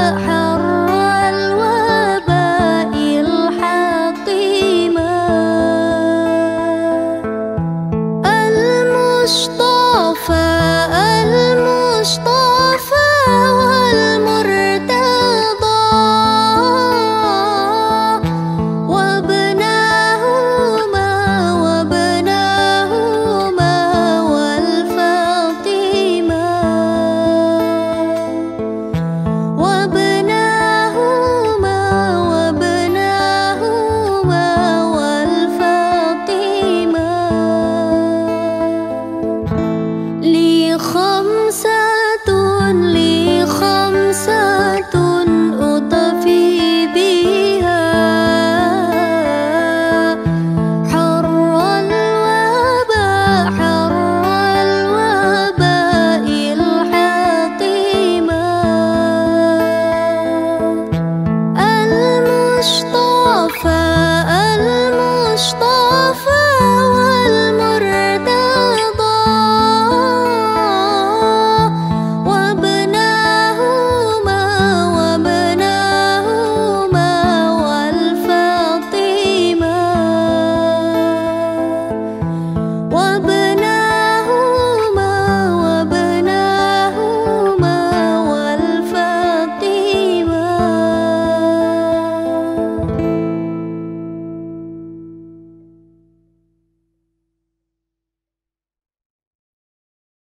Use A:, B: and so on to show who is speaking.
A: は。что